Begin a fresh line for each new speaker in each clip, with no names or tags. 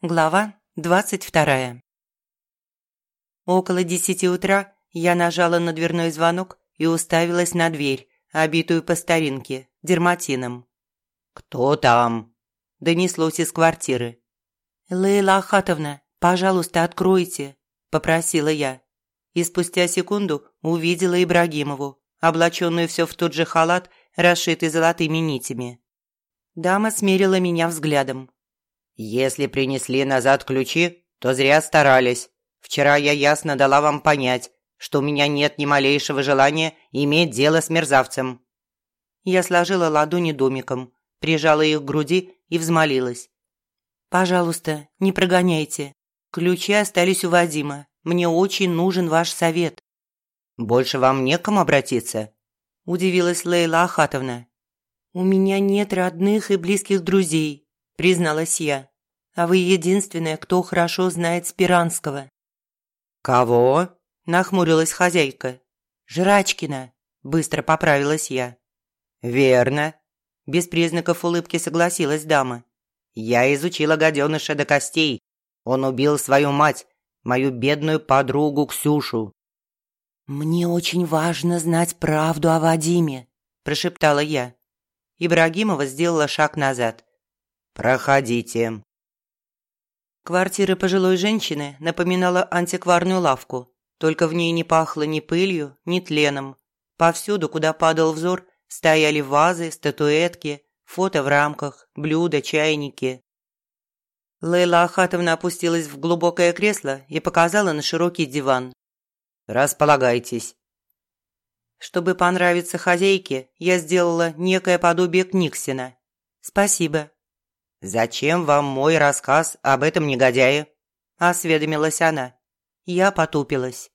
Глава двадцать вторая. Около десяти утра я нажала на дверной звонок и уставилась на дверь, обитую по старинке, дерматином.
«Кто там?» – донеслось из квартиры.
«Лейла Ахатовна, пожалуйста, откройте», – попросила я. И спустя секунду увидела Ибрагимову, облаченную все в тот же халат, расшитый золотыми нитями. Дама смерила меня взглядом,
«Если принесли назад ключи, то зря старались. Вчера я ясно дала вам понять, что у меня нет ни малейшего желания иметь дело с мерзавцем».
Я сложила ладони домиком, прижала их к груди и взмолилась. «Пожалуйста, не прогоняйте. Ключи остались у Вадима. Мне очень нужен ваш совет».
«Больше вам некому обратиться?» – удивилась Лейла Ахатовна.
«У меня нет родных и близких друзей призналась я. «А вы единственная, кто хорошо знает Спиранского».
«Кого?»
– нахмурилась хозяйка. «Жрачкина», – быстро поправилась я.
«Верно», – без признаков улыбки согласилась дама. «Я изучила гаденыша до костей. Он убил свою мать, мою бедную подругу Ксюшу».
«Мне очень важно знать правду о Вадиме», – прошептала я. Ибрагимова сделала шаг назад.
«Проходите».
Квартира пожилой женщины напоминала антикварную лавку, только в ней не пахло ни пылью, ни тленом. Повсюду, куда падал взор, стояли вазы, статуэтки, фото в рамках, блюда, чайники. Лейла Ахатовна опустилась в глубокое кресло и показала на широкий диван.
«Располагайтесь».
Чтобы понравиться хозяйке, я сделала некое подобие Книксена. «Спасибо»,
«Зачем вам мой рассказ об этом негодяе?» – осведомилась она.
Я потупилась.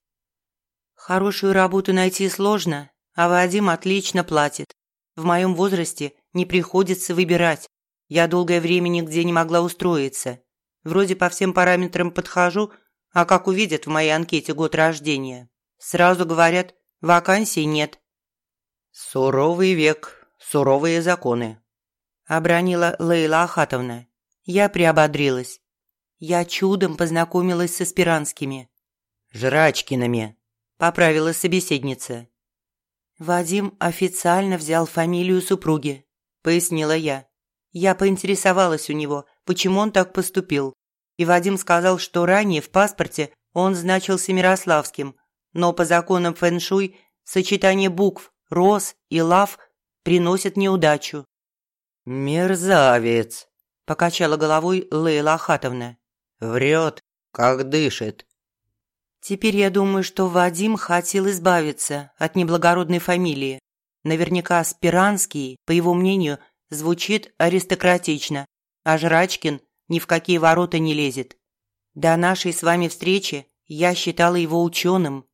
«Хорошую работу найти сложно, а Вадим отлично платит. В моем возрасте не приходится выбирать. Я долгое время нигде не могла устроиться. Вроде по всем параметрам подхожу, а как увидят в моей анкете год рождения, сразу говорят, вакансий нет».
«Суровый век, суровые законы», –
обронила Лейла Ахатовна. Я приободрилась. Я чудом познакомилась с аспиранскими.
«Жрачкиными», – поправила собеседница.
«Вадим официально взял фамилию супруги», – пояснила я. Я поинтересовалась у него, почему он так поступил. И Вадим сказал, что ранее в паспорте он значился Мирославским, но по законам фэншуй сочетание букв «Рос» и «Лав» приносит неудачу.
«Мерзавец!» – покачала головой Лейла Ахатовна. «Врет, как дышит».
Теперь я думаю, что Вадим хотел избавиться от неблагородной фамилии. Наверняка Спиранский, по его мнению, звучит аристократично, а Жрачкин ни в какие ворота не лезет. До нашей с вами встречи я считала его ученым.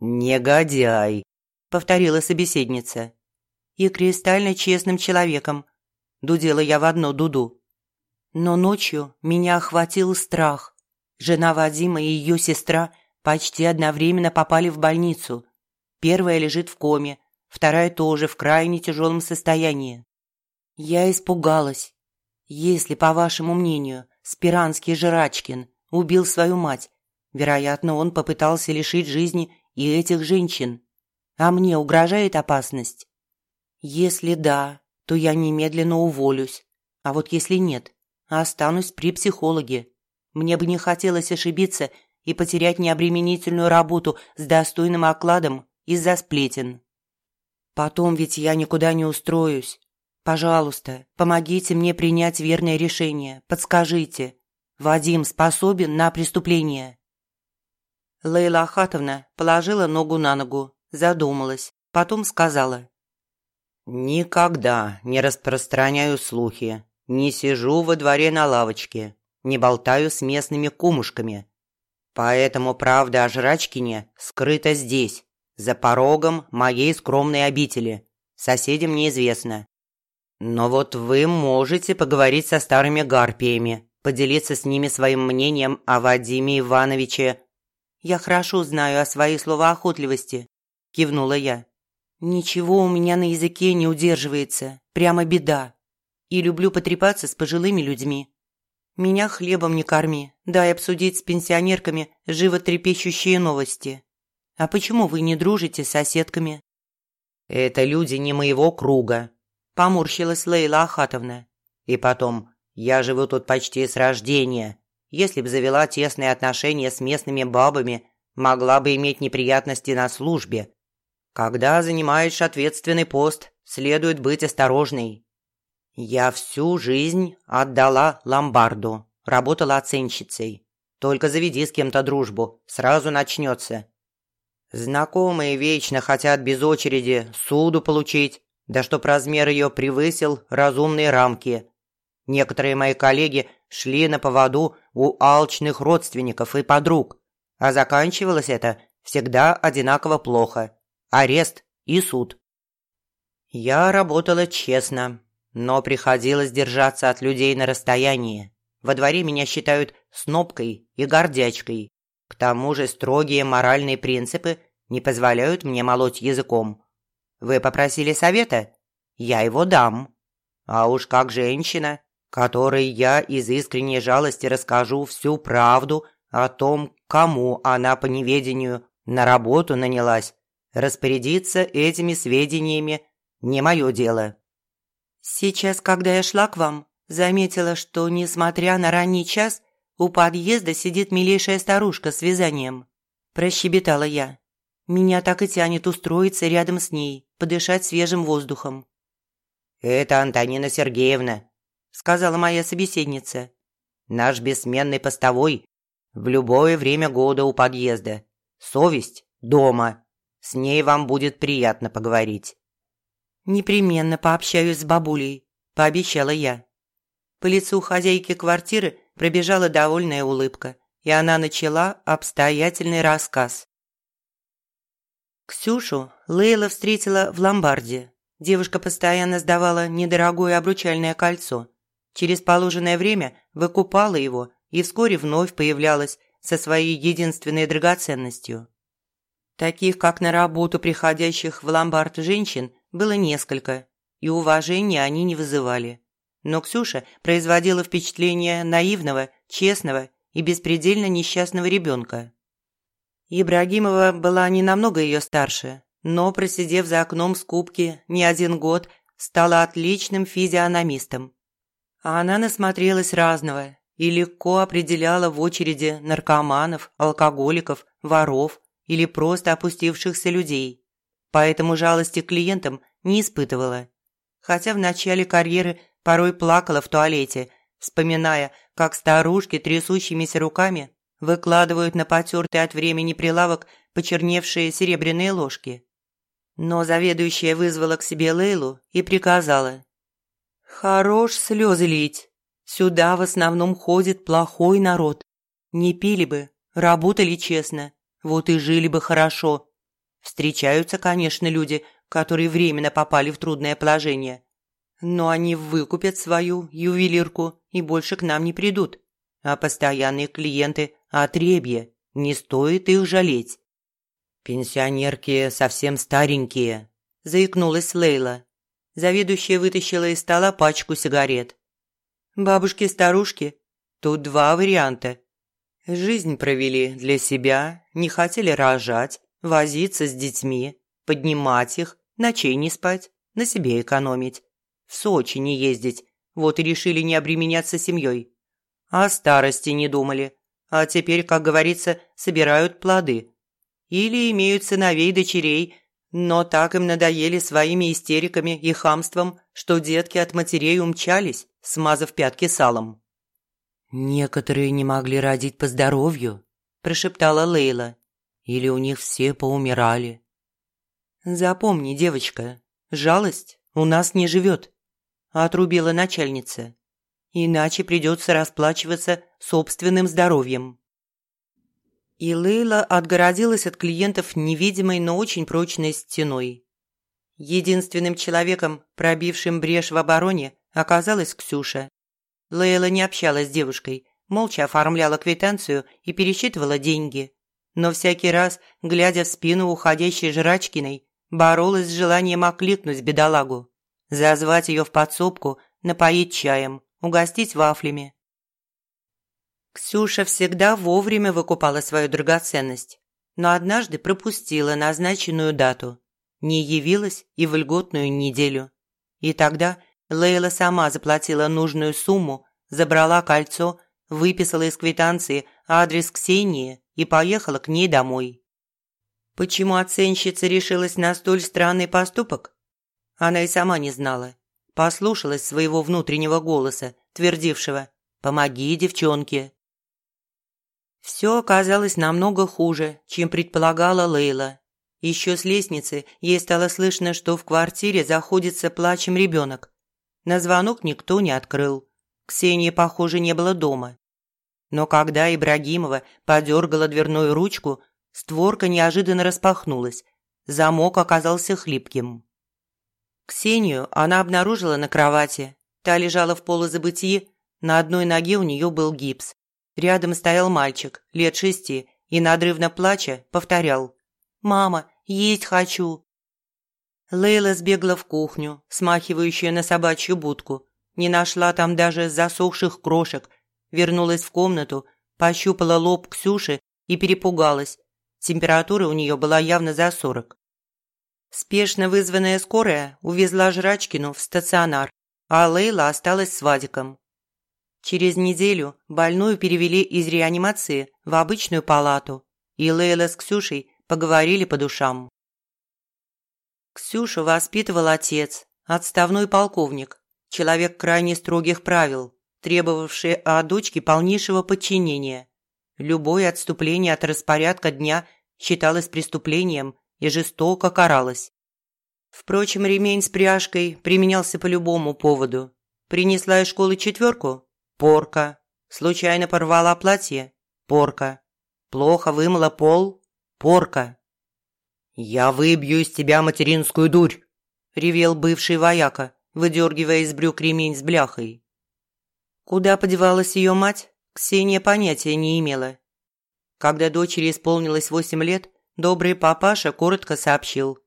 «Негодяй», – повторила собеседница.
«И кристально честным человеком», дудела я в одну дуду. Но ночью меня охватил страх. Жена Вадима и ее сестра почти одновременно попали в больницу. Первая лежит в коме, вторая тоже в крайне тяжелом состоянии. Я испугалась. Если, по вашему мнению, Спиранский Жрачкин убил свою мать, вероятно, он попытался лишить жизни и этих женщин. А мне угрожает опасность? Если да, то я немедленно уволюсь. А вот если нет, останусь при психологе. Мне бы не хотелось ошибиться и потерять необременительную работу с достойным окладом из-за сплетен. Потом ведь я никуда не устроюсь. Пожалуйста, помогите мне принять верное решение. Подскажите. Вадим способен на преступление?» Лейла Ахатовна положила ногу на ногу, задумалась, потом сказала.
«Никогда не распространяю слухи, не сижу во дворе на лавочке, не болтаю с местными кумушками. Поэтому правда о Жрачкине скрыта здесь, за порогом моей скромной обители. Соседям неизвестно. Но вот вы можете поговорить со старыми гарпиями, поделиться с ними своим мнением о Вадиме Ивановиче».
«Я хорошо знаю о своей словоохотливости», – кивнула я. Ничего у меня на языке не удерживается, прямо беда. И люблю потрепаться с пожилыми людьми. Меня хлебом не корми, дай обсудить с пенсионерками животрепещущие новости. А почему вы не дружите с соседками?»
«Это люди не моего круга», – поморщилась Лейла Ахатовна. «И потом, я живу тут почти с рождения. Если б завела тесные отношения с местными бабами, могла бы иметь неприятности на службе. Когда занимаешь ответственный пост, следует быть осторожной. Я всю жизнь отдала ломбарду, работала оценщицей. Только заведи с кем-то дружбу, сразу начнется. Знакомые вечно хотят без очереди суду получить, да чтоб размер ее превысил разумные рамки. Некоторые мои коллеги шли на поводу у алчных родственников и подруг, а заканчивалось это всегда одинаково плохо – арест и суд. Я работала честно, но приходилось держаться от людей на расстоянии. Во дворе меня считают снопкой и гордячкой. К тому же строгие моральные принципы не позволяют мне молоть языком. Вы попросили совета? Я его дам. А уж как женщина, которой я из искренней жалости расскажу всю правду о том, кому она по неведению на работу нанялась, распорядиться этими сведениями не мое дело.
Сейчас, когда я шла к вам, заметила, что, несмотря на ранний час, у подъезда сидит милейшая старушка с вязанием. Прощебетала я. Меня так и тянет устроиться рядом с ней, подышать свежим воздухом.
«Это Антонина Сергеевна», – сказала моя собеседница. «Наш бессменный постовой в любое время года у подъезда. Совесть дома. С ней вам будет приятно поговорить».
«Непременно пообщаюсь с бабулей», – пообещала я. По лицу хозяйки квартиры пробежала довольная улыбка, и она начала обстоятельный рассказ. Ксюшу Лейла встретила в ломбарде. Девушка постоянно сдавала недорогое обручальное кольцо. Через положенное время выкупала его и вскоре вновь появлялась со своей единственной драгоценностью. Таких, как на работу приходящих в ломбард женщин, было несколько, и уважения они не вызывали. Но Ксюша производила впечатление наивного, честного и беспредельно несчастного ребенка. Ибрагимова была не намного ее старше, но, просидев за окном скупки не один год, стала отличным физиономистом. А она насмотрелась разного и легко определяла в очереди наркоманов, алкоголиков, воров или просто опустившихся людей. Поэтому жалости к клиентам не испытывала. Хотя в начале карьеры порой плакала в туалете, вспоминая, как старушки трясущимися руками выкладывают на потертый от времени прилавок почерневшие серебряные ложки. Но заведующая вызвала к себе Лейлу и приказала. «Хорош слезы лить. Сюда в основном ходит плохой народ. Не пили бы, работали честно, вот и жили бы хорошо. Встречаются, конечно, люди, которые временно попали в трудное положение. Но они выкупят свою ювелирку и больше к нам не придут. А постоянные клиенты – отребье, не стоит их жалеть. «Пенсионерки совсем старенькие», – заикнулась Лейла. Заведующая вытащила из стола пачку сигарет. «Бабушки-старушки, тут два варианта. Жизнь провели для себя, не хотели рожать, возиться с детьми, поднимать их, ночей не спать, на себе экономить. В Сочи не ездить, вот и решили не обременяться семьей. О старости не думали, а теперь, как говорится, собирают плоды. Или имеют сыновей дочерей, но так им надоели своими истериками и хамством, что детки от матерей умчались, смазав пятки салом. «Некоторые не могли родить по здоровью», – прошептала Лейла. «Или у них все поумирали». «Запомни, девочка, жалость у нас не живет», – отрубила начальница иначе придется расплачиваться собственным здоровьем. И Лейла отгородилась от клиентов невидимой, но очень прочной стеной. Единственным человеком, пробившим брешь в обороне, оказалась Ксюша. Лейла не общалась с девушкой, молча оформляла квитанцию и пересчитывала деньги. Но всякий раз, глядя в спину уходящей Жрачкиной, боролась с желанием окликнуть бедолагу, зазвать ее в подсобку, напоить чаем, угостить вафлями. Ксюша всегда вовремя выкупала свою драгоценность, но однажды пропустила назначенную дату, не явилась и в льготную неделю. И тогда Лейла сама заплатила нужную сумму, забрала кольцо, выписала из квитанции адрес Ксении и поехала к ней домой. Почему оценщица решилась на столь странный поступок? Она и сама не знала. Послушалась своего внутреннего голоса, твердившего «Помоги, девчонке». Все оказалось намного хуже, чем предполагала Лейла. Еще с лестницы ей стало слышно, что в квартире заходится плачем ребенок. На звонок никто не открыл. Ксении, похоже, не было дома. Но когда Ибрагимова подергала дверную ручку, створка неожиданно распахнулась. Замок оказался хлипким. Ксению она обнаружила на кровати. Та лежала в полузабытии, на одной ноге у нее был гипс. Рядом стоял мальчик, лет шести, и, надрывно плача, повторял «Мама, есть хочу!» Лейла сбегла в кухню, смахивающую на собачью будку. Не нашла там даже засохших крошек. Вернулась в комнату, пощупала лоб Ксюши и перепугалась. Температура у нее была явно за сорок. Спешно вызванная скорая увезла Жрачкину в стационар, а Лейла осталась с Вадиком. Через неделю больную перевели из реанимации в обычную палату, и Лейла с Ксюшей поговорили по душам. Ксюшу воспитывал отец, отставной полковник, человек крайне строгих правил, требовавший от дочки полнейшего подчинения. Любое отступление от распорядка дня считалось преступлением и жестоко каралось. Впрочем, ремень с пряжкой применялся по любому поводу. Принесла из школы четверку – порка. Случайно порвала платье – порка. Плохо вымыла пол – порка. «Я выбью из тебя материнскую дурь!» – ревел бывший вояка, выдергивая из брюк ремень с бляхой. Куда подевалась ее мать, Ксения понятия не имела. Когда дочери исполнилось восемь лет, добрый папаша коротко сообщил.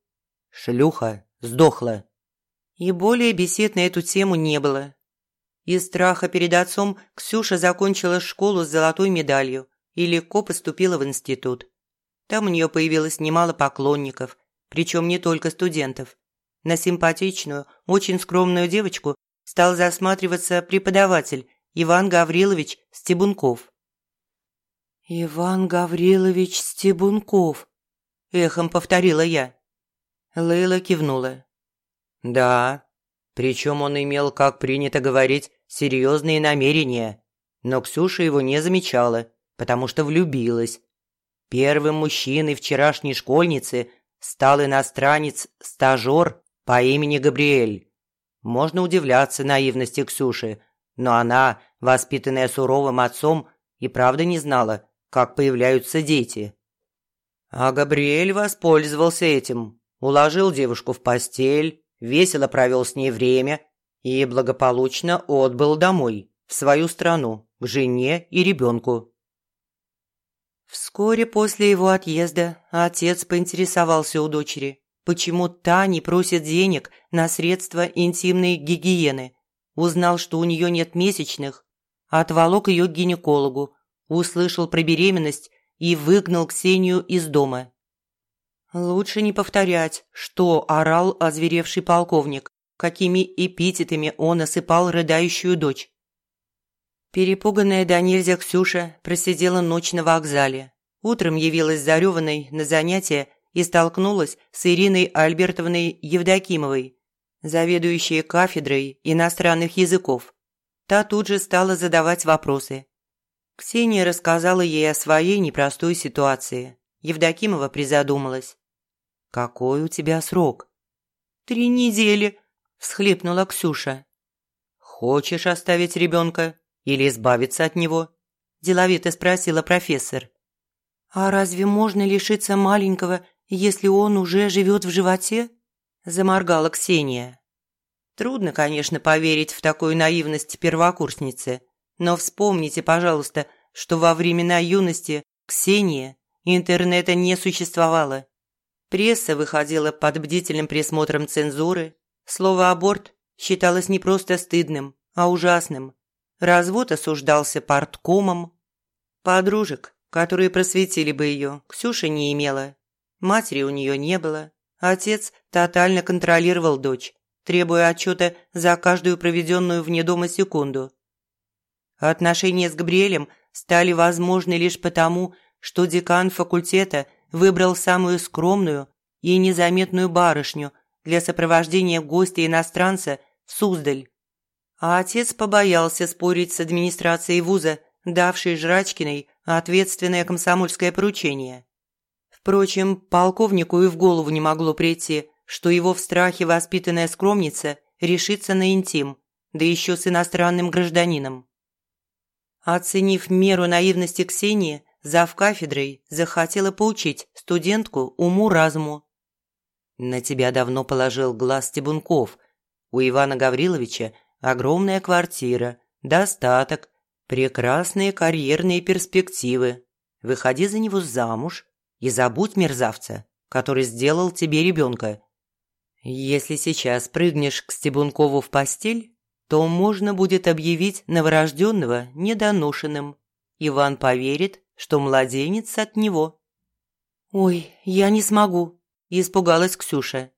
«Шлюха сдохла». И более бесед на эту тему не было. Из страха перед отцом Ксюша закончила школу с золотой медалью и легко поступила в институт. Там у нее появилось немало поклонников, причем не только студентов. На симпатичную, очень скромную девочку стал засматриваться преподаватель Иван Гаврилович Стебунков. «Иван Гаврилович Стебунков», – эхом повторила я. Лейла кивнула. «Да, причем он имел, как принято говорить, серьезные намерения. Но Ксюша его не замечала, потому что влюбилась. Первым мужчиной вчерашней школьницы стал иностранец-стажер по имени Габриэль. Можно удивляться наивности Ксюши, но она, воспитанная суровым отцом, и правда не знала, как появляются дети. А Габриэль воспользовался этим, уложил девушку в постель, весело провел с ней время и благополучно отбыл домой, в свою страну, к жене и ребенку. Вскоре после его отъезда отец поинтересовался у дочери, почему та не просит денег на средства интимной гигиены. Узнал, что у нее нет месячных, отволок ее к гинекологу, услышал про беременность и выгнал Ксению из дома. Лучше не повторять, что орал озверевший полковник, какими эпитетами он осыпал рыдающую дочь. Перепуганная до нельзя Ксюша просидела ночь на вокзале. Утром явилась зареванной на занятия и столкнулась с Ириной Альбертовной Евдокимовой, заведующей кафедрой иностранных языков. Та тут же стала задавать вопросы. Ксения рассказала ей о своей непростой ситуации. Евдокимова призадумалась. «Какой у тебя срок?» «Три недели», – всхлипнула Ксюша. «Хочешь оставить ребенка или избавиться от него?» – деловито спросила профессор. «А разве можно лишиться маленького, если он уже живет в животе?» – заморгала Ксения. Трудно, конечно, поверить в такую наивность первокурсницы, но вспомните, пожалуйста, что во времена юности Ксения интернета не существовало. Пресса выходила под бдительным присмотром цензуры. Слово «аборт» считалось не просто стыдным, а ужасным. Развод осуждался парткомом. Подружек, которые просветили бы ее, Ксюша не имела. Матери у нее не было. Отец тотально контролировал дочь, требуя отчета за каждую проведенную вне дома секунду. Отношения с Габриэлем стали возможны лишь потому, что декан факультета выбрал самую скромную и незаметную барышню для сопровождения гостя-иностранца в Суздаль. А отец побоялся спорить с администрацией вуза, давшей Жрачкиной ответственное комсомольское поручение. Впрочем, полковнику и в голову не могло прийти, что его в страхе воспитанная скромница решится на интим, да еще с иностранным гражданином. Оценив меру наивности Ксении, зав кафедрой захотела поучить студентку уму-разуму. «На тебя давно положил глаз Стебунков. У Ивана Гавриловича огромная квартира, достаток, прекрасные карьерные перспективы. Выходи за него замуж и забудь мерзавца, который сделал тебе ребенка. Если сейчас прыгнешь к Стебункову в постель, то можно будет объявить новорожденного недоношенным. Иван поверит, что младенец от него. «Ой, я не смогу», – испугалась Ксюша.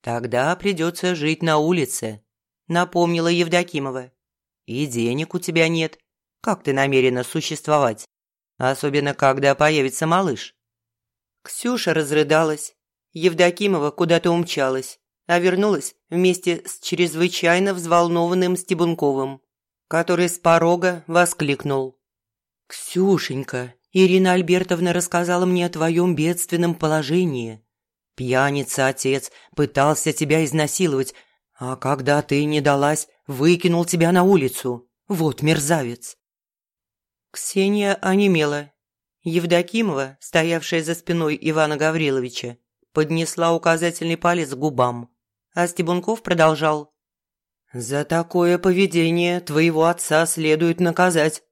«Тогда придется жить на улице», – напомнила Евдокимова. «И денег у тебя нет. Как ты намерена существовать? Особенно, когда появится малыш». Ксюша разрыдалась. Евдокимова куда-то умчалась, а вернулась вместе с чрезвычайно взволнованным Стебунковым, который с порога воскликнул. «Ксюшенька, Ирина Альбертовна рассказала мне о твоем бедственном положении. Пьяница-отец пытался тебя изнасиловать, а когда ты не далась, выкинул тебя на улицу. Вот мерзавец!» Ксения онемела Евдокимова, стоявшая за спиной Ивана Гавриловича, поднесла указательный палец к губам, а Стебунков продолжал. «За такое поведение твоего отца следует наказать».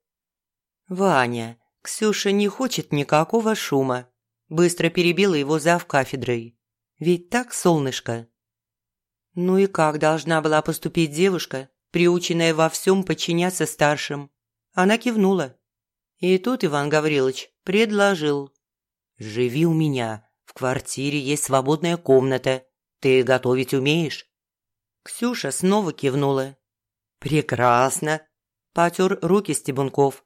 «Ваня, Ксюша не хочет никакого шума», – быстро перебила его зав кафедрой. «Ведь так, солнышко?» Ну и как должна была поступить девушка, приученная во всем подчиняться старшим? Она кивнула. И тут Иван Гаврилович предложил. «Живи у меня. В квартире есть свободная комната. Ты готовить умеешь?» Ксюша снова кивнула. «Прекрасно!» – потер руки Стебунков.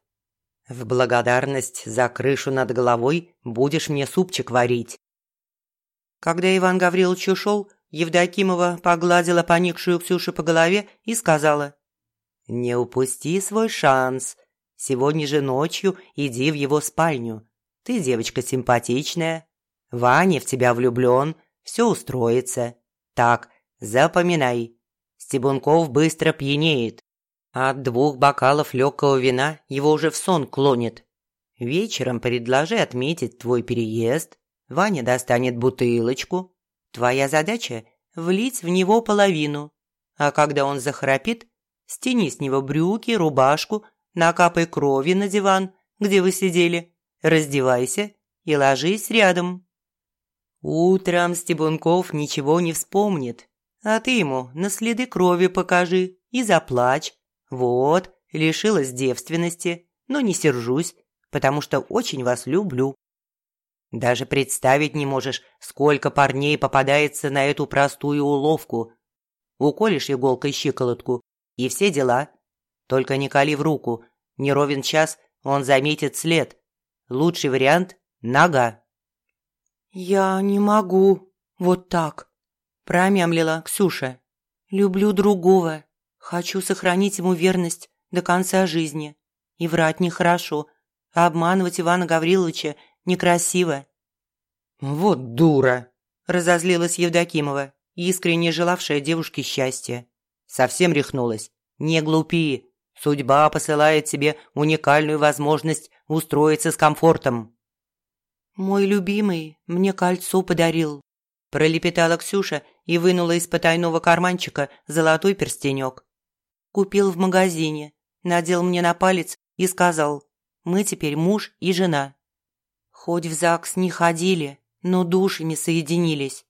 «В благодарность за крышу над головой будешь мне супчик варить». Когда Иван Гаврилович ушел, Евдокимова погладила поникшую Ксюшу по голове и сказала. «Не упусти свой шанс. Сегодня же ночью иди в его спальню. Ты девочка симпатичная. Ваня в тебя влюблен, все устроится. Так, запоминай. Стебунков быстро пьянеет. От двух бокалов легкого вина его уже в сон клонит. Вечером предложи отметить твой переезд. Ваня достанет бутылочку. Твоя задача – влить в него половину. А когда он захрапит, стяни с него брюки, рубашку – накапай крови на диван, где вы сидели, раздевайся и ложись рядом. Утром Стебунков ничего не вспомнит, а ты ему на следы крови покажи и заплачь. Вот, лишилась девственности, но не сержусь, потому что очень вас люблю. Даже представить не можешь, сколько парней попадается на эту простую уловку. Уколешь иголкой щиколотку, и все дела. Только не кали в руку. Не ровен час он заметит след. Лучший вариант – нога. «Я не могу. Вот так», – промямлила Ксюша. «Люблю другого. Хочу сохранить ему верность до конца жизни. И врать нехорошо. А обманывать Ивана Гавриловича некрасиво». «Вот дура!» – разозлилась Евдокимова, искренне желавшая девушке счастья. Совсем рехнулась. «Не глупи. Судьба посылает тебе уникальную возможность устроиться с комфортом». «Мой любимый мне кольцо подарил», – пролепетала Ксюша и вынула из потайного карманчика золотой перстенек. «Купил в магазине, надел мне на палец и сказал, мы теперь муж и жена. Хоть в ЗАГС не ходили, но душами соединились».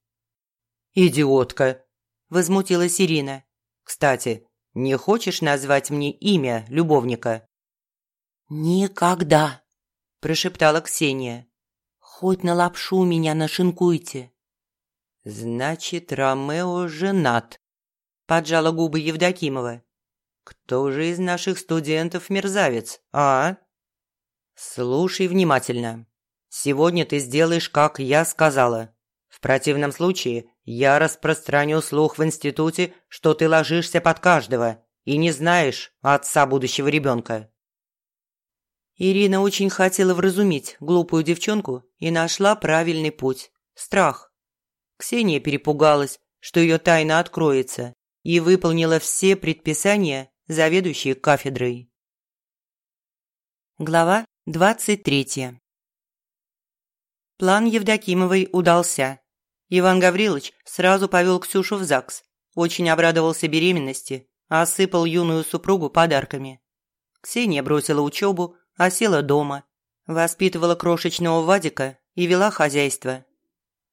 «Идиотка!»
– возмутилась Ирина. «Кстати, не хочешь назвать мне имя любовника?» «Никогда!» прошептала Ксения. «Хоть на лапшу меня нашинкуйте».
«Значит, Ромео женат», – поджала губы Евдокимова. «Кто же из наших студентов мерзавец, а?» «Слушай внимательно. Сегодня ты сделаешь, как я сказала. В противном случае я распространю слух в институте, что ты ложишься под каждого и не знаешь отца будущего ребенка».
Ирина очень хотела вразумить глупую девчонку и нашла правильный путь – страх. Ксения перепугалась, что ее тайна откроется, и выполнила все предписания, заведующие кафедрой. Глава двадцать третья. План Евдокимовой удался. Иван Гаврилович сразу повел Ксюшу в ЗАГС, очень обрадовался беременности, осыпал юную супругу подарками. Ксения бросила учебу, а села дома, воспитывала крошечного Вадика и вела хозяйство.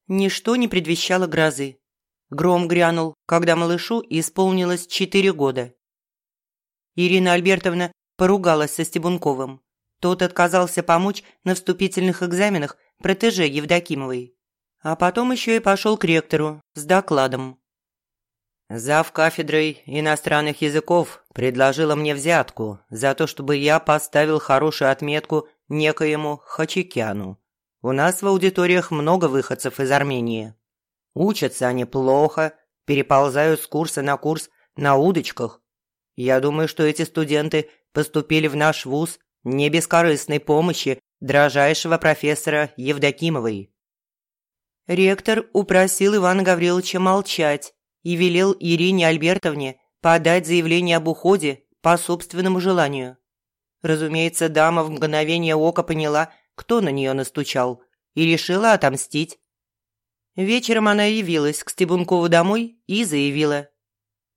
Ничто не предвещало грозы. Гром грянул, когда малышу исполнилось четыре года. Ирина Альбертовна поругалась со Стебунковым. Тот отказался помочь на вступительных экзаменах протеже Евдокимовой. А потом еще и пошел к ректору с докладом.
Зав кафедрой иностранных языков предложила мне взятку за то, чтобы я поставил хорошую отметку некоему Хачикяну. У нас в аудиториях много выходцев из Армении. Учатся они плохо, переползают с курса на курс на удочках. Я думаю, что эти студенты поступили в наш вуз не без корыстной помощи дрожайшего профессора Евдокимовой.
Ректор упросил Ивана Гавриловича молчать и велел Ирине Альбертовне подать заявление об уходе по собственному желанию. Разумеется, дама в мгновение ока поняла, кто на нее настучал, и решила отомстить. Вечером она явилась к Стебункову домой и заявила.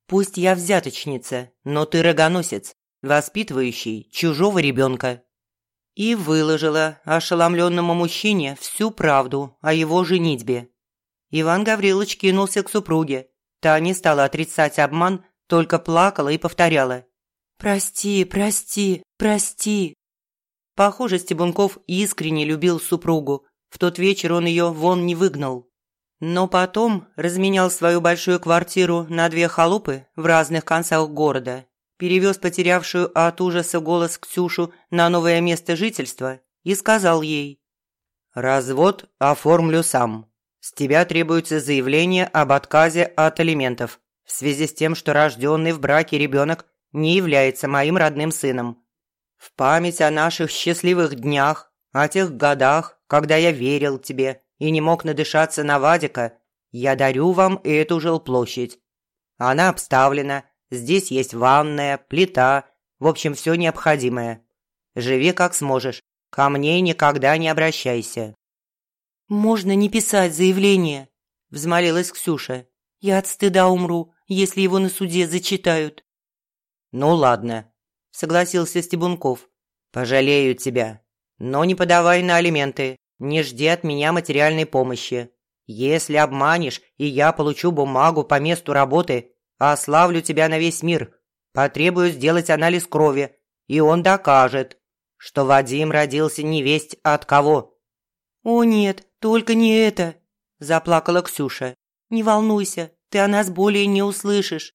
«Пусть я взяточница, но ты рогоносец, воспитывающий чужого ребенка». И выложила ошеломленному мужчине всю правду о его женитьбе. Иван Гаврилович кинулся к супруге, Та не стала отрицать обман, только плакала и повторяла. «Прости, прости, прости». Похоже, Стебунков искренне любил супругу. В тот вечер он ее вон не выгнал. Но потом разменял свою большую квартиру на две халупы в разных концах города, перевез потерявшую от ужаса голос Ксюшу на новое место жительства и сказал ей «Развод оформлю сам». С тебя требуется заявление об отказе от алиментов в связи с тем, что рожденный в браке ребенок не является моим родным сыном. В память о наших счастливых днях, о тех годах, когда я верил тебе и не мог надышаться на Вадика, я дарю вам эту жилплощадь. Она обставлена, здесь есть ванная, плита, в общем, все необходимое. Живи как сможешь, ко мне никогда не обращайся. «Можно не писать заявление», – взмолилась Ксюша. «Я от стыда умру, если его на суде зачитают».
«Ну ладно», – согласился Стебунков. «Пожалею тебя. Но не подавай на алименты. Не жди от меня материальной помощи. Если обманешь, и я получу бумагу по месту работы, ославлю тебя на весь мир. Потребую сделать анализ крови, и он докажет, что Вадим родился невесть от кого».
«О нет, только не это!» – заплакала Ксюша. «Не волнуйся, ты о нас более не услышишь».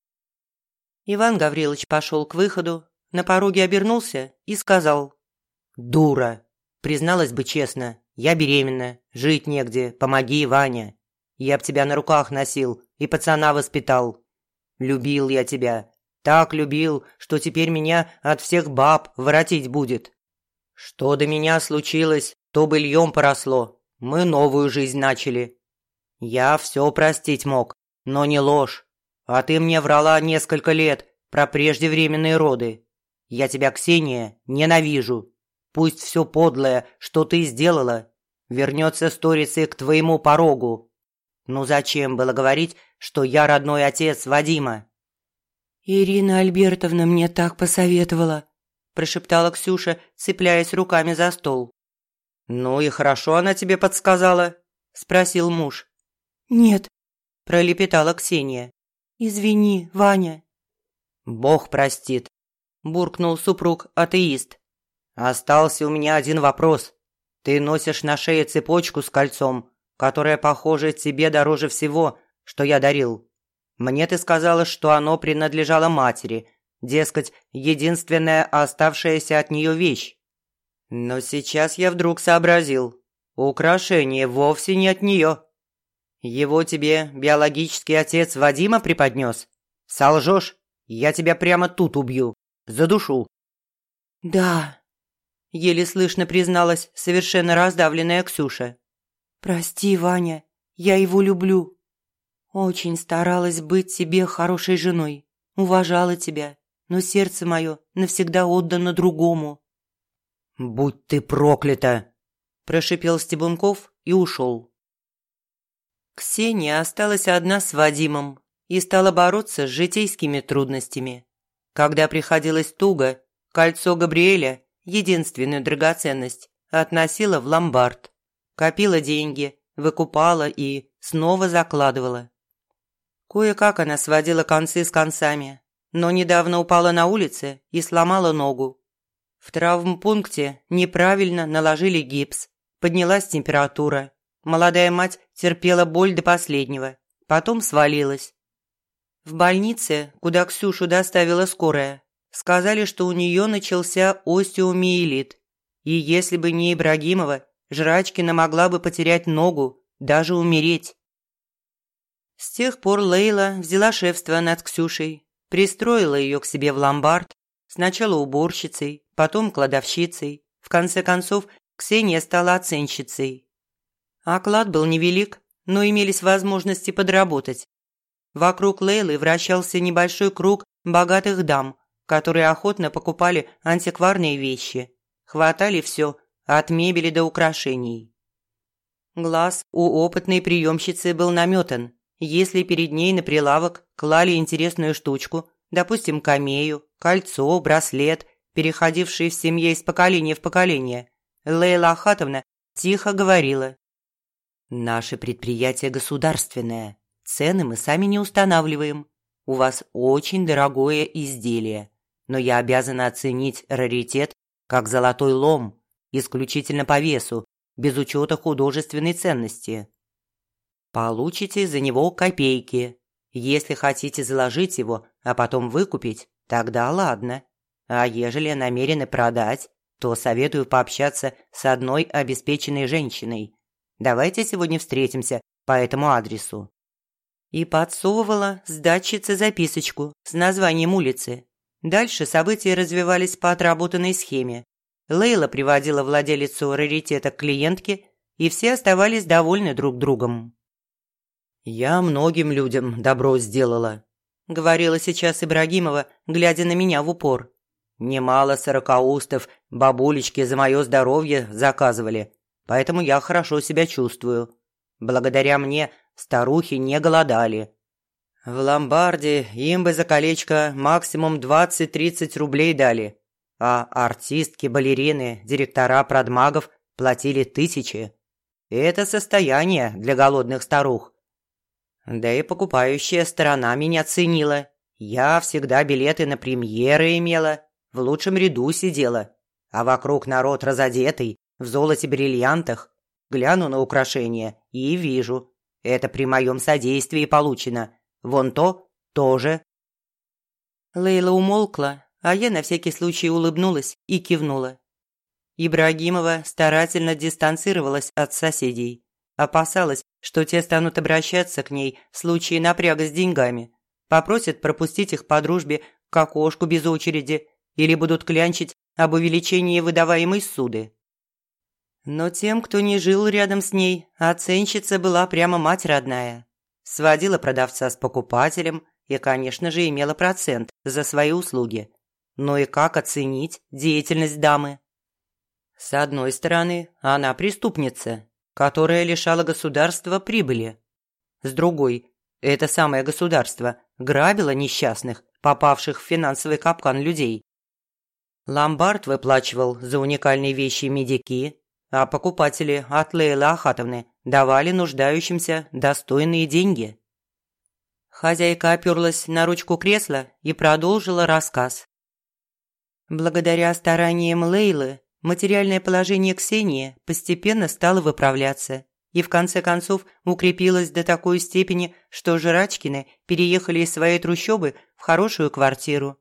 Иван Гаврилович пошел к выходу, на пороге обернулся и сказал.
«Дура! Призналась бы честно, я беременна, жить негде, помоги, Ваня. Я б тебя на руках носил и пацана воспитал. Любил я тебя, так любил, что теперь меня от всех баб воротить будет. Что до меня случилось, то быльем поросло, мы новую жизнь начали. Я все простить мог, но не ложь. А ты мне врала несколько лет про преждевременные роды. Я тебя, Ксения, ненавижу. Пусть все подлое, что ты сделала, вернется сторицей к твоему порогу. Ну зачем было говорить, что я родной отец Вадима?»
«Ирина Альбертовна мне так посоветовала», – прошептала Ксюша, цепляясь руками за стол.
«Ну и хорошо она тебе подсказала?» – спросил муж.
«Нет», – пролепетала Ксения. «Извини, Ваня».
«Бог простит», – буркнул супруг-атеист. «Остался у меня один вопрос. Ты носишь на шее цепочку с кольцом, которая, похоже, тебе дороже всего, что я дарил. Мне ты сказала, что оно принадлежало матери, дескать, единственная оставшаяся от нее вещь. Но сейчас я вдруг сообразил, украшение вовсе не от нее. Его тебе биологический отец Вадима преподнес? Солжешь, я тебя прямо тут убью, задушу.
«Да», – еле слышно призналась совершенно раздавленная Ксюша. «Прости, Ваня, я его люблю. Очень старалась быть тебе хорошей женой, уважала тебя, но сердце мое навсегда отдано другому».
«Будь ты проклята!» – прошипел Стебунков и ушел.
Ксения осталась одна с Вадимом и стала бороться с житейскими трудностями. Когда приходилось туго, кольцо Габриэля, единственную драгоценность, относила в ломбард. Копила деньги, выкупала и снова закладывала. Кое-как она сводила концы с концами, но недавно упала на улице и сломала ногу. В травмпункте неправильно наложили гипс, поднялась температура. Молодая мать терпела боль до последнего, потом свалилась. В больнице, куда Ксюшу доставила скорая, сказали, что у нее начался остеомиелит. И если бы не Ибрагимова, Жрачкина могла бы потерять ногу, даже умереть. С тех пор Лейла взяла шефство над Ксюшей, пристроила ее к себе в ломбард, сначала уборщицей, потом кладовщицей. В конце концов, Ксения стала оценщицей. Оклад был невелик, но имелись возможности подработать. Вокруг Лейлы вращался небольшой круг богатых дам, которые охотно покупали антикварные вещи. Хватали все от мебели до украшений. Глаз у опытной приемщицы был наметан. Если перед ней на прилавок клали интересную штучку, допустим, камею, кольцо, браслет, переходивший в семье из поколения в поколение, Лейла Ахатовна тихо говорила. «Наше предприятие государственное. Цены мы сами не устанавливаем. У вас очень дорогое изделие, но я обязана оценить раритет как золотой лом, исключительно по весу, без учета художественной ценности. Получите за него копейки. Если хотите заложить его, а потом выкупить, тогда ладно. А ежели намерены продать, то советую пообщаться с одной обеспеченной женщиной. Давайте сегодня встретимся по этому адресу. И подсовывала сдатчице записочку с названием улицы. Дальше события развивались по отработанной схеме. Лейла приводила владелицу раритета к клиентке, и все оставались довольны друг другом. «Я многим людям добро сделала», – говорила сейчас Ибрагимова, глядя на меня в упор. «Немало сорокаустов бабулечки за мое здоровье заказывали, поэтому я хорошо себя чувствую. Благодаря мне старухи не голодали. В ломбарде им бы за колечко максимум 20-30 рублей дали, а артистки, балерины, директора продмагов платили тысячи. Это состояние для голодных старух. Да и покупающая сторона меня ценила. Я всегда билеты на премьеры имела, в лучшем ряду сидела, а вокруг народ разодетый, в золоте-бриллиантах. Гляну на украшения и вижу, это при моем содействии получено. Вон то тоже. Лейла умолкла, а я на всякий случай улыбнулась и кивнула. Ибрагимова старательно дистанцировалась от соседей. Опасалась, что те станут обращаться к ней в случае напряга с деньгами. Попросят пропустить их по дружбе к окошку без очереди или будут клянчить об увеличении выдаваемой суды. Но тем, кто не жил рядом с ней, оценщица была прямо мать родная. Сводила продавца с покупателем и, конечно же, имела процент за свои услуги. Но и как оценить деятельность дамы? С одной стороны, она преступница, которая лишала государства прибыли. С другой, это самое государство грабило несчастных, попавших в финансовый капкан людей. Ломбард выплачивал за уникальные вещи медики, а покупатели от Лейлы Ахатовны давали нуждающимся достойные деньги. Хозяйка оперлась на ручку кресла и продолжила рассказ. Благодаря стараниям Лейлы Материальное положение Ксении постепенно стало выправляться и в конце концов укрепилось до такой степени, что Жрачкины переехали из своей трущобы в хорошую квартиру.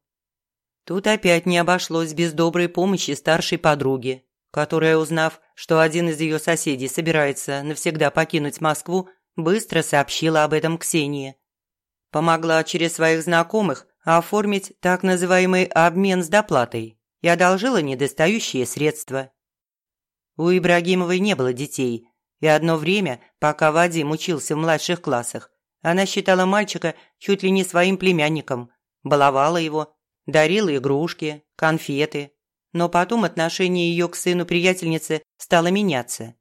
Тут опять не обошлось без доброй помощи старшей подруги, которая, узнав, что один из ее соседей собирается навсегда покинуть Москву, быстро сообщила об этом Ксении. Помогла через своих знакомых оформить так называемый обмен с доплатой и одолжила недостающие средства. У Ибрагимовой не было детей, и одно время, пока Вадим учился в младших классах, она считала мальчика чуть ли не своим племянником, баловала его, дарила игрушки, конфеты. Но потом отношение ее к сыну приятельницы стало меняться.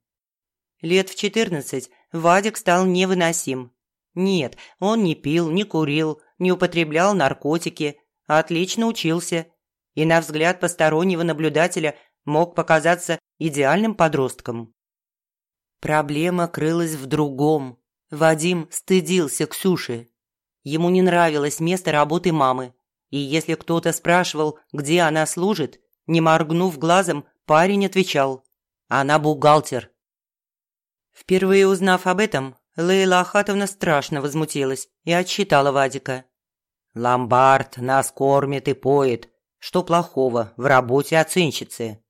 Лет в четырнадцать Вадик стал невыносим. Нет, он не пил, не курил, не употреблял наркотики, отлично учился. И на взгляд постороннего наблюдателя мог показаться идеальным подростком. Проблема крылась в другом. Вадим стыдился Ксюши. Ему не нравилось место работы мамы. И если кто-то спрашивал, где она служит, не моргнув глазом, парень отвечал «Она бухгалтер». Впервые узнав об этом, Лейла Ахатовна страшно возмутилась и отчитала Вадика. «Ломбард нас кормит и поет. Что плохого в работе оценщицы?»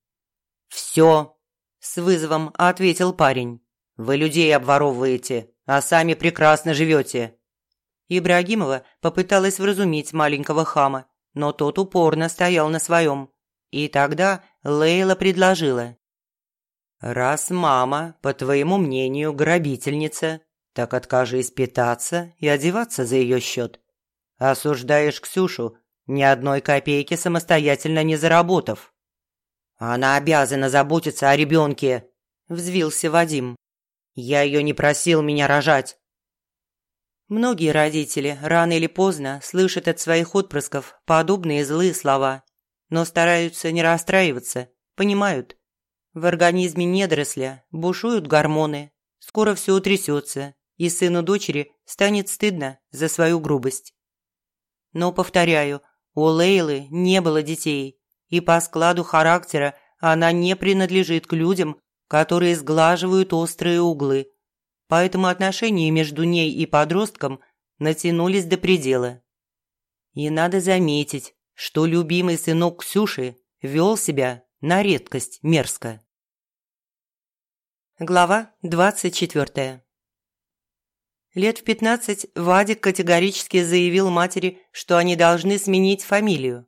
«Все», – с вызовом ответил парень. «Вы людей обворовываете, а сами прекрасно живете». Ибрагимова попыталась вразумить маленького хама, но тот упорно стоял на своем. И тогда Лейла предложила. «Раз мама, по твоему мнению, грабительница, так откажись питаться и одеваться за ее счет. Осуждаешь Ксюшу, ни одной копейки самостоятельно не заработав». «Она обязана заботиться о ребенке», – взвился Вадим. «Я ее не просил меня рожать». Многие родители рано или поздно слышат от своих отпрысков подобные злые слова, но стараются не расстраиваться, понимают. В организме недоросля бушуют гормоны, скоро все утрясется, и сыну дочери станет стыдно за свою грубость. Но, повторяю, у Лейлы не было детей, и по складу характера она не принадлежит к людям, которые сглаживают острые углы – поэтому отношения между ней и подростком натянулись до предела. И надо заметить, что любимый сынок Ксюши вел себя на редкость мерзко. Глава двадцать четвертая. Лет в пятнадцать Вадик категорически заявил матери, что они должны сменить фамилию.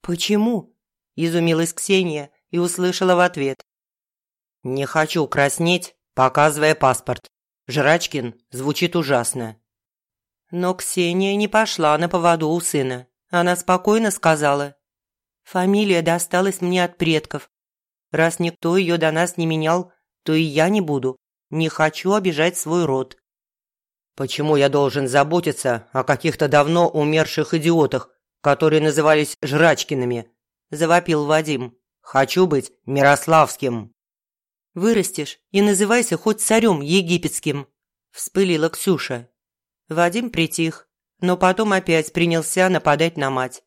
«Почему?» – изумилась Ксения и услышала в ответ. «Не хочу краснеть, показывая паспорт. Жрачкин звучит ужасно. Но Ксения не пошла на поводу у сына. Она спокойно сказала. «Фамилия досталась мне от предков. Раз никто ее до нас не менял, то и я не буду. Не хочу обижать свой род». «Почему я должен заботиться о каких-то давно умерших идиотах, которые назывались Жрачкиными?» – завопил Вадим. «Хочу быть Мирославским». Вырастешь и называйся хоть царем египетским», – вспылила Ксюша. Вадим притих, но потом опять принялся нападать на мать.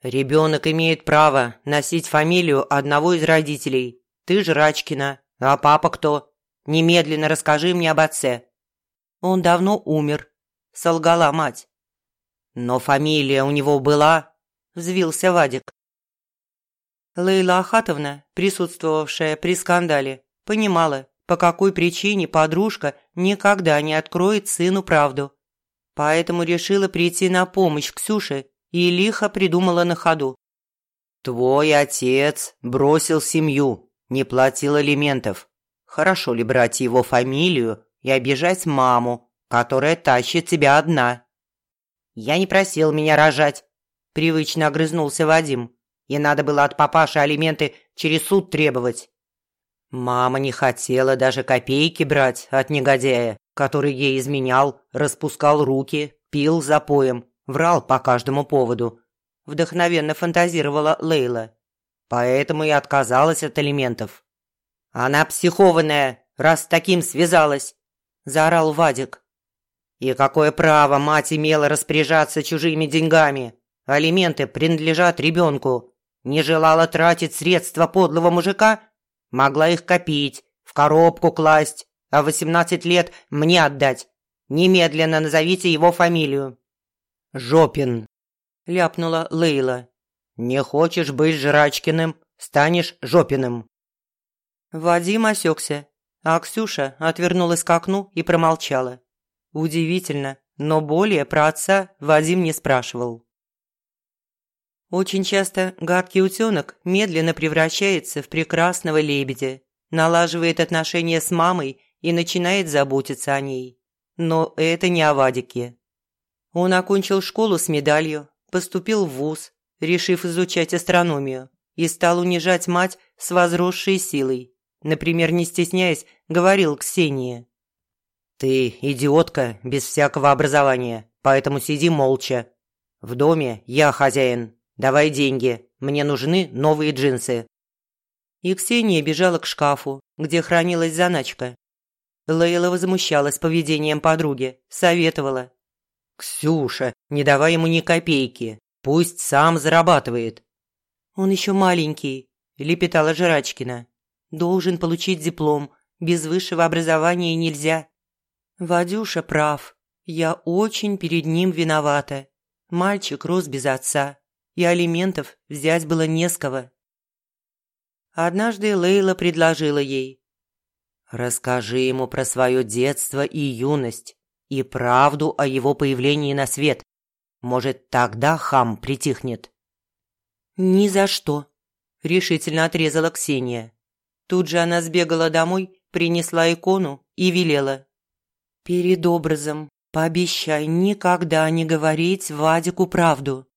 «Ребенок имеет право носить фамилию одного из родителей. Ты же Рачкина, а папа кто? Немедленно расскажи мне об отце». «Он давно умер», – солгала мать. «Но фамилия у него была?» – взвился Вадик. Лейла Ахатовна, присутствовавшая при скандале, Понимала, по какой причине подружка никогда не откроет сыну правду. Поэтому решила прийти на помощь Ксюше и лихо придумала на ходу. «Твой отец бросил семью, не платил алиментов. Хорошо ли брать его фамилию и обижать маму, которая тащит тебя одна?» «Я не просил меня рожать», – привычно огрызнулся Вадим. «И надо было от папаши алименты через суд требовать». Мама не хотела даже копейки брать от негодяя, который ей изменял, распускал руки, пил за поем, врал по каждому поводу. Вдохновенно фантазировала Лейла. Поэтому и отказалась от алиментов. «Она психованная, раз с таким связалась!» – заорал Вадик. «И какое право мать имела распоряжаться чужими деньгами? Алименты принадлежат ребенку.
Не желала тратить средства подлого мужика? Могла их копить, в коробку класть, а в 18 лет мне отдать. Немедленно назовите его фамилию». «Жопин», – ляпнула Лейла. «Не хочешь быть Жрачкиным, станешь Жопиным».
Вадим осекся, а Ксюша отвернулась к окну и промолчала. Удивительно, но более про отца Вадим не спрашивал. Очень часто гадкий утенок медленно превращается в прекрасного лебедя, налаживает отношения с мамой и начинает заботиться о ней. Но это не о Вадике. Он окончил школу с медалью, поступил в вуз, решив изучать астрономию, и стал унижать мать с возросшей силой. Например, не стесняясь, говорил Ксении.
«Ты идиотка без всякого образования, поэтому сиди молча. В доме я хозяин, давай деньги, мне нужны новые джинсы».
И Ксения бежала к шкафу, где хранилась заначка. Лейла возмущалась поведением подруги, советовала.
«Ксюша, не давай ему ни копейки, пусть сам зарабатывает».
«Он еще маленький», – лепетала Жрачкина. «Должен получить диплом, без высшего образования нельзя». Вадюша прав, я очень перед ним виновата. Мальчик рос без отца, и алиментов взять было не с кого. Однажды Лейла предложила ей.
«Расскажи ему про свое детство и юность, и правду о его появлении на свет. Может, тогда хам притихнет».
«Ни за что», – решительно отрезала Ксения. Тут же она сбегала домой, принесла икону и велела. «Перед образом пообещай никогда не говорить Вадику правду».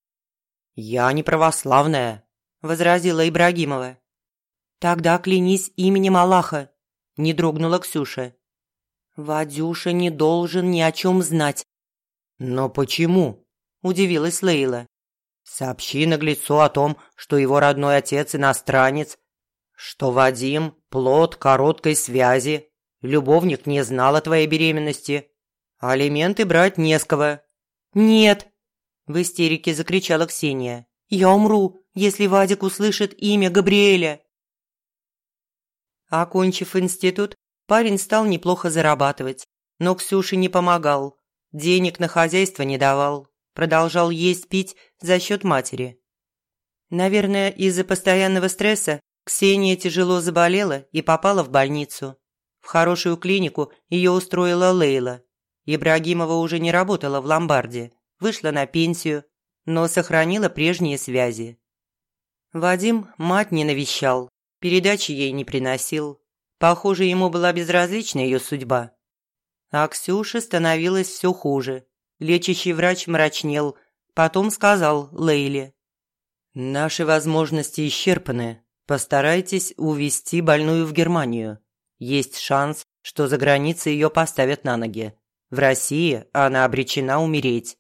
«Я не православная», – возразила Ибрагимова.
«Тогда клянись именем Аллаха», – не дрогнула Ксюша. «Вадюша не должен ни о чем знать».
«Но почему?» – удивилась Лейла. «Сообщи наглецу о том, что его родной отец иностранец, что Вадим – плод короткой связи, любовник не знал о твоей беременности, алименты брать не с кого».
«Нет!» – в истерике закричала Ксения. «Я умру, если Вадик услышит имя Габриэля». Окончив институт, парень стал неплохо зарабатывать, но Ксюше не помогал, денег на хозяйство не давал, продолжал есть, пить за счет матери. Наверное, из-за постоянного стресса Ксения тяжело заболела и попала в больницу. В хорошую клинику ее устроила Лейла. Ибрагимова уже не работала в ломбарде, вышла на пенсию, но сохранила прежние связи. Вадим мать не навещал, Передачи ей не приносил. Похоже, ему была безразлична ее судьба. А Ксюше становилось все хуже. Лечащий врач мрачнел, потом сказал Лейле.
«Наши возможности исчерпаны. Постарайтесь увезти больную в Германию. Есть шанс, что за границей ее поставят на ноги. В России она обречена умереть».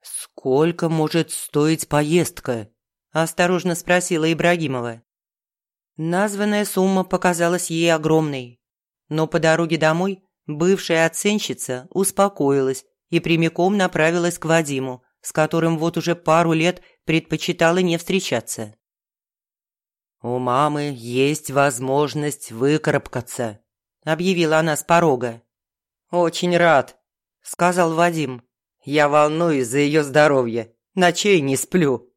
«Сколько может стоить поездка?» – осторожно спросила Ибрагимова. Названная сумма показалась ей огромной. Но по дороге домой бывшая оценщица успокоилась и прямиком направилась к Вадиму, с которым вот уже пару лет предпочитала не встречаться.
«У мамы есть возможность выкарабкаться», – объявила она с порога.
«Очень рад», – сказал Вадим.
«Я волнуюсь за ее здоровье, ночей не сплю».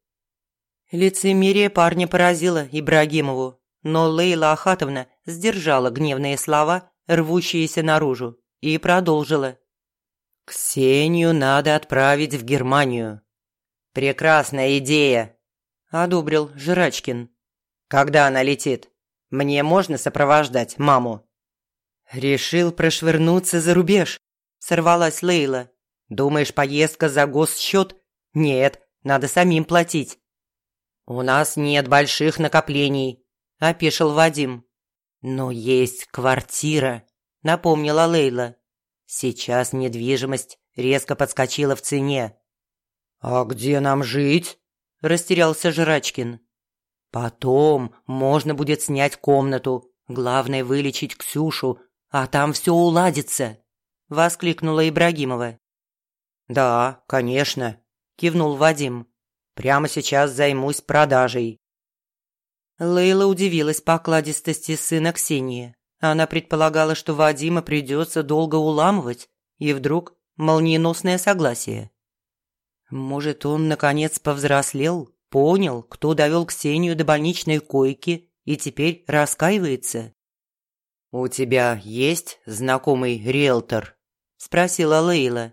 Лицемерие парня поразило Ибрагимову но Лейла Ахатовна сдержала гневные слова, рвущиеся наружу, и продолжила.
«Ксению надо отправить в Германию». «Прекрасная идея», – одобрил Жрачкин. «Когда она летит? Мне можно сопровождать маму?»
«Решил прошвырнуться за рубеж», – сорвалась Лейла. «Думаешь, поездка за госсчет? Нет, надо самим платить».
«У нас нет больших накоплений», – опешил Вадим. «Но есть квартира», – напомнила Лейла. «Сейчас недвижимость резко подскочила в цене». «А где нам жить?» – растерялся Жрачкин. «Потом можно будет снять комнату. Главное – вылечить Ксюшу, а там все уладится», – воскликнула Ибрагимова. «Да, конечно», – кивнул Вадим. Прямо сейчас займусь продажей».
Лейла удивилась покладистости сына Ксении. Она предполагала, что Вадима придется долго уламывать, и вдруг молниеносное согласие. Может, он, наконец, повзрослел, понял, кто довел Ксению до больничной койки и теперь раскаивается?
«У тебя есть знакомый риэлтор?» – спросила Лейла.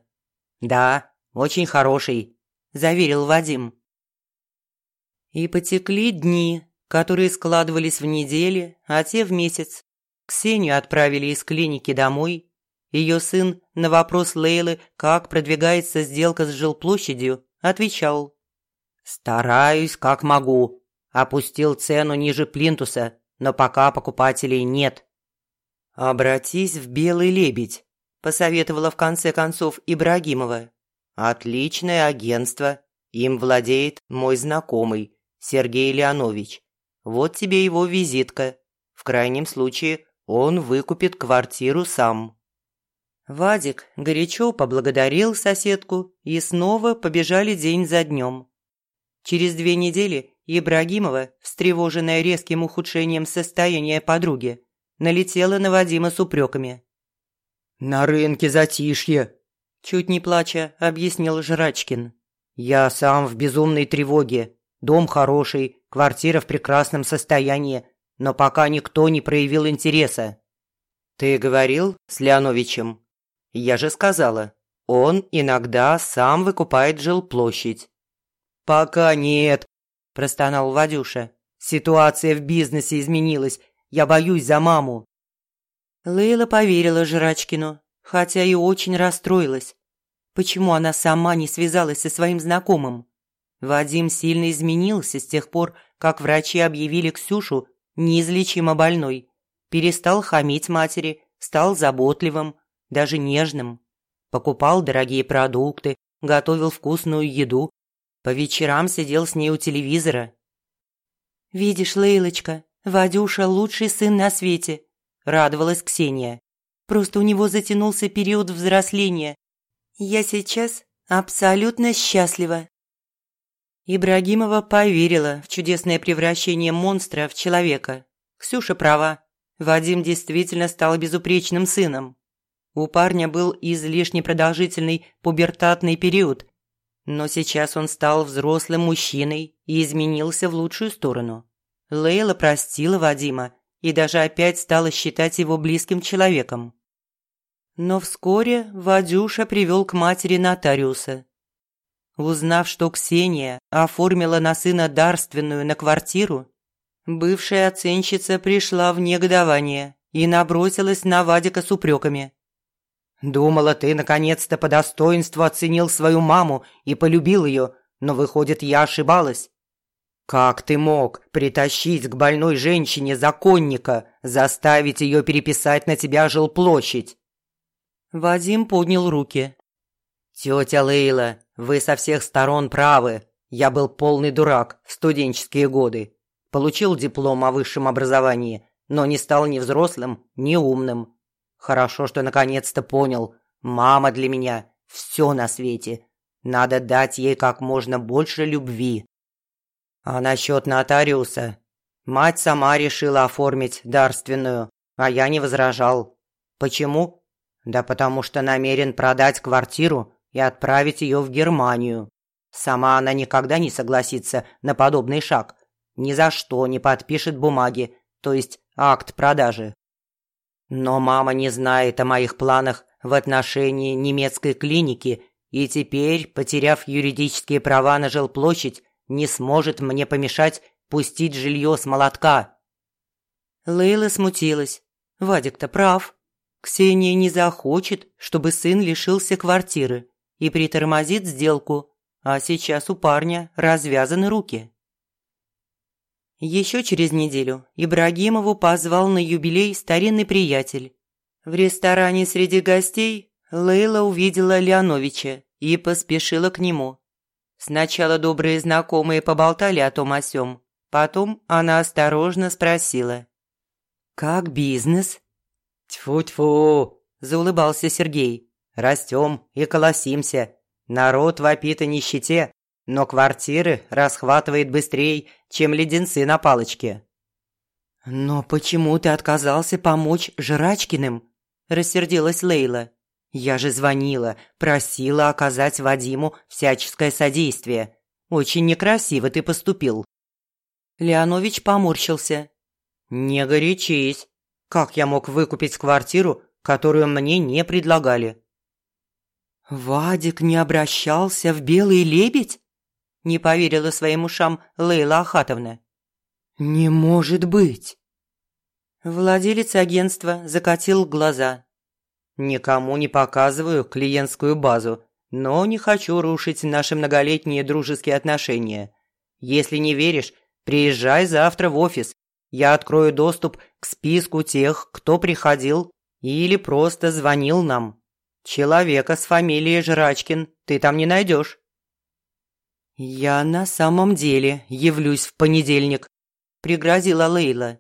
«Да, очень хороший», – заверил Вадим.
И потекли дни, которые складывались в недели, а те в месяц. Ксению отправили из клиники домой. Ее сын на вопрос Лейлы, как продвигается сделка с жилплощадью, отвечал.
«Стараюсь, как могу. Опустил цену ниже плинтуса, но пока покупателей нет».
«Обратись в «Белый лебедь», – посоветовала в конце концов Ибрагимова.
«Отличное агентство. Им владеет мой знакомый, Сергей Леонович. Вот тебе его визитка. В крайнем случае он выкупит квартиру сам».
Вадик горячо поблагодарил соседку и снова побежали день за днем. Через две недели Ибрагимова, встревоженная резким ухудшением состояния подруги, налетела на Вадима с упреками.
«На рынке затишье», – чуть не плача объяснил Жрачкин. «Я сам в безумной тревоге. Дом хороший, квартира в прекрасном состоянии, но пока никто не проявил интереса». «Ты говорил с Леоновичем?» «Я же сказала, он иногда сам выкупает жилплощадь». «Пока нет», – простонал Вадюша. «Ситуация в бизнесе изменилась. Я боюсь за маму».
Лейла поверила Жрачкину, хотя и очень расстроилась. Почему она сама не связалась со своим знакомым? Вадим сильно изменился с тех пор, как врачи объявили Ксюшу неизлечимо больной. Перестал хамить матери, стал заботливым, даже нежным. Покупал дорогие продукты, готовил вкусную еду. По вечерам сидел с ней у телевизора. «Видишь, Лейлочка, Вадюша лучший сын на свете», – радовалась Ксения. «Просто у него затянулся период взросления. Я сейчас абсолютно счастлива». Ибрагимова поверила в чудесное превращение монстра в человека. Ксюша права. Вадим действительно стал безупречным сыном. У парня был излишне продолжительный пубертатный период, но сейчас он стал взрослым мужчиной и изменился в лучшую сторону. Лейла простила Вадима и даже опять стала считать его близким человеком. Но вскоре Вадюша привел к матери нотариуса. Узнав, что Ксения оформила на сына дарственную на квартиру, бывшая оценщица пришла в негодование и набросилась на Вадика с упреками.
«Думала, ты наконец-то по достоинству оценил свою маму и полюбил ее, но, выходит, я ошибалась. Как ты мог притащить к больной женщине законника, заставить ее переписать на тебя жилплощадь?»
Вадим поднял руки.
«Тетя Лейла, вы со всех сторон правы. Я был полный дурак в студенческие годы. Получил диплом о высшем образовании, но не стал ни взрослым, ни умным. Хорошо, что наконец-то понял. Мама для меня – все на свете. Надо дать ей как можно больше любви. А насчет нотариуса? Мать сама решила оформить дарственную, а я не возражал. Почему? Да потому что намерен продать квартиру и отправить ее в Германию. Сама она никогда не согласится на подобный шаг. Ни за что не подпишет бумаги, то есть акт продажи. Но мама не знает о моих планах в отношении немецкой клиники и теперь, потеряв юридические права на жилплощадь, не сможет мне помешать пустить жилье с молотка».
Лейла смутилась. Вадик-то прав. Ксения не захочет, чтобы сын лишился квартиры и притормозит сделку, а сейчас у парня развязаны руки. Еще через неделю Ибрагимову позвал на юбилей старинный приятель. В ресторане среди гостей Лейла увидела Леоновича и поспешила к нему. Сначала добрые знакомые поболтали о том о сём, потом она осторожно спросила. «Как бизнес?»
«Тьфу-тьфу!» – заулыбался Сергей. «Растем и колосимся. Народ вопит о нищете, но квартиры расхватывает быстрее, чем леденцы на палочке».
«Но почему ты отказался помочь Жрачкиным?» – рассердилась Лейла. «Я же звонила, просила оказать Вадиму всяческое содействие. Очень некрасиво ты поступил». Леонович поморщился.
«Не горячись. Как я мог выкупить квартиру, которую мне не предлагали?»
«Вадик не обращался в «Белый лебедь»?» Не поверила своим ушам Лейла Ахатовна. «Не может быть!» Владелец агентства закатил глаза.
«Никому не показываю клиентскую базу, но не хочу рушить наши многолетние дружеские отношения. Если не веришь, приезжай завтра в офис. Я открою доступ к списку тех, кто приходил или просто звонил нам. Человека с фамилией Жрачкин ты там не найдешь».
«Я на самом деле явлюсь в понедельник», – пригрозила Лейла.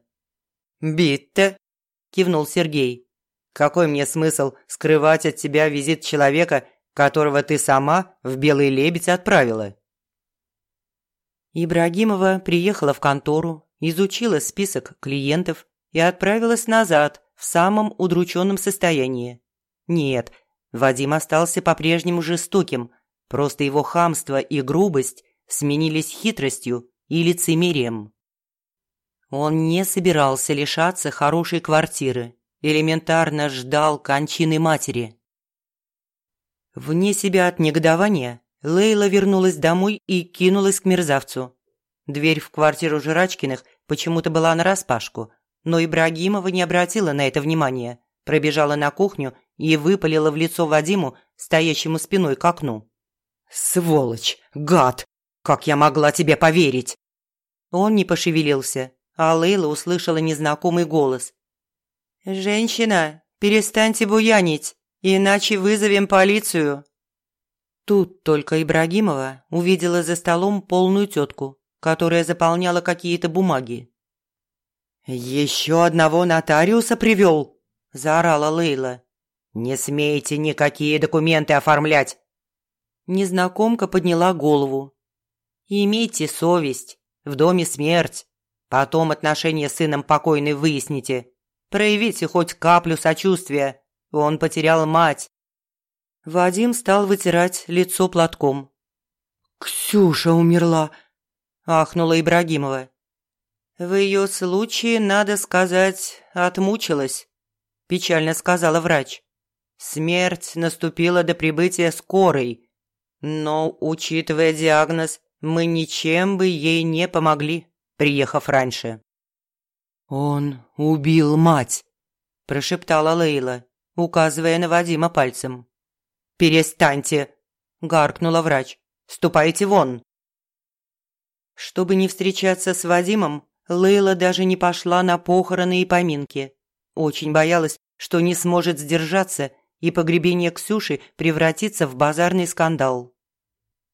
«Битте», – кивнул Сергей. «Какой мне смысл скрывать от тебя визит человека, которого ты сама в Белый Лебедь отправила?»
Ибрагимова приехала в контору, изучила список клиентов и отправилась назад в самом удрученном состоянии. Нет, Вадим остался по-прежнему жестоким, просто его хамство и грубость сменились хитростью и лицемерием. Он не собирался лишаться хорошей квартиры, элементарно ждал кончины матери. Вне себя от негодования Лейла вернулась домой и кинулась к мерзавцу. Дверь в квартиру Жрачкиных почему-то была нараспашку, но Ибрагимова не обратила на это внимания, пробежала на кухню и выпалила в лицо Вадиму, стоящему спиной к окну. «Сволочь! Гад! Как я могла тебе поверить?» Он не пошевелился, а Лейла услышала незнакомый голос. «Женщина, перестаньте буянить, иначе вызовем полицию». Тут только Ибрагимова увидела за столом полную тетку, которая заполняла какие-то бумаги.
«Еще одного нотариуса привел!» – заорала Лейла. «Не смейте никакие документы оформлять!»
Незнакомка подняла голову. «Имейте совесть, в доме смерть. Потом отношения с сыном покойной выясните. Проявите хоть каплю сочувствия. Он потерял мать». Вадим стал вытирать лицо платком. «Ксюша умерла», – ахнула Ибрагимова. «В ее случае, надо сказать, отмучилась», – печально сказала врач. Смерть наступила до прибытия скорой, но, учитывая диагноз, мы ничем бы ей не помогли, приехав раньше. «Он убил мать», – прошептала Лейла, указывая на Вадима пальцем. «Перестаньте!» – гаркнула врач. «Ступайте вон!» Чтобы не встречаться с Вадимом, Лейла даже не пошла на похороны и поминки. Очень боялась, что не сможет сдержаться и погребение Ксюши превратится в базарный скандал.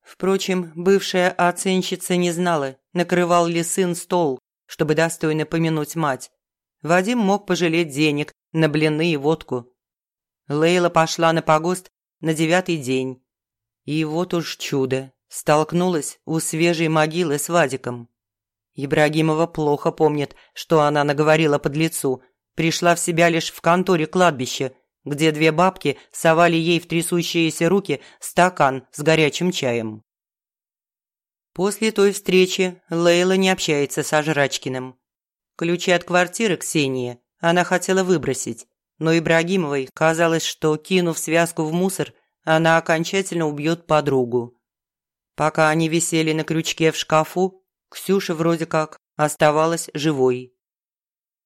Впрочем, бывшая оценщица не знала, накрывал ли сын стол, чтобы достойно помянуть мать. Вадим мог пожалеть денег на блины и водку. Лейла пошла на погост на девятый день. И вот уж чудо, столкнулась у свежей могилы с Вадиком. Ибрагимова плохо помнит, что она наговорила под лицу, пришла в себя лишь в конторе кладбища, где две бабки совали ей в трясущиеся руки стакан с горячим чаем. После той встречи Лейла не общается с Ажрачкиным. Ключи от квартиры Ксении она хотела выбросить, но Ибрагимовой казалось, что, кинув связку в мусор, она окончательно убьет подругу. Пока они висели на крючке в шкафу, Ксюша вроде как оставалась живой.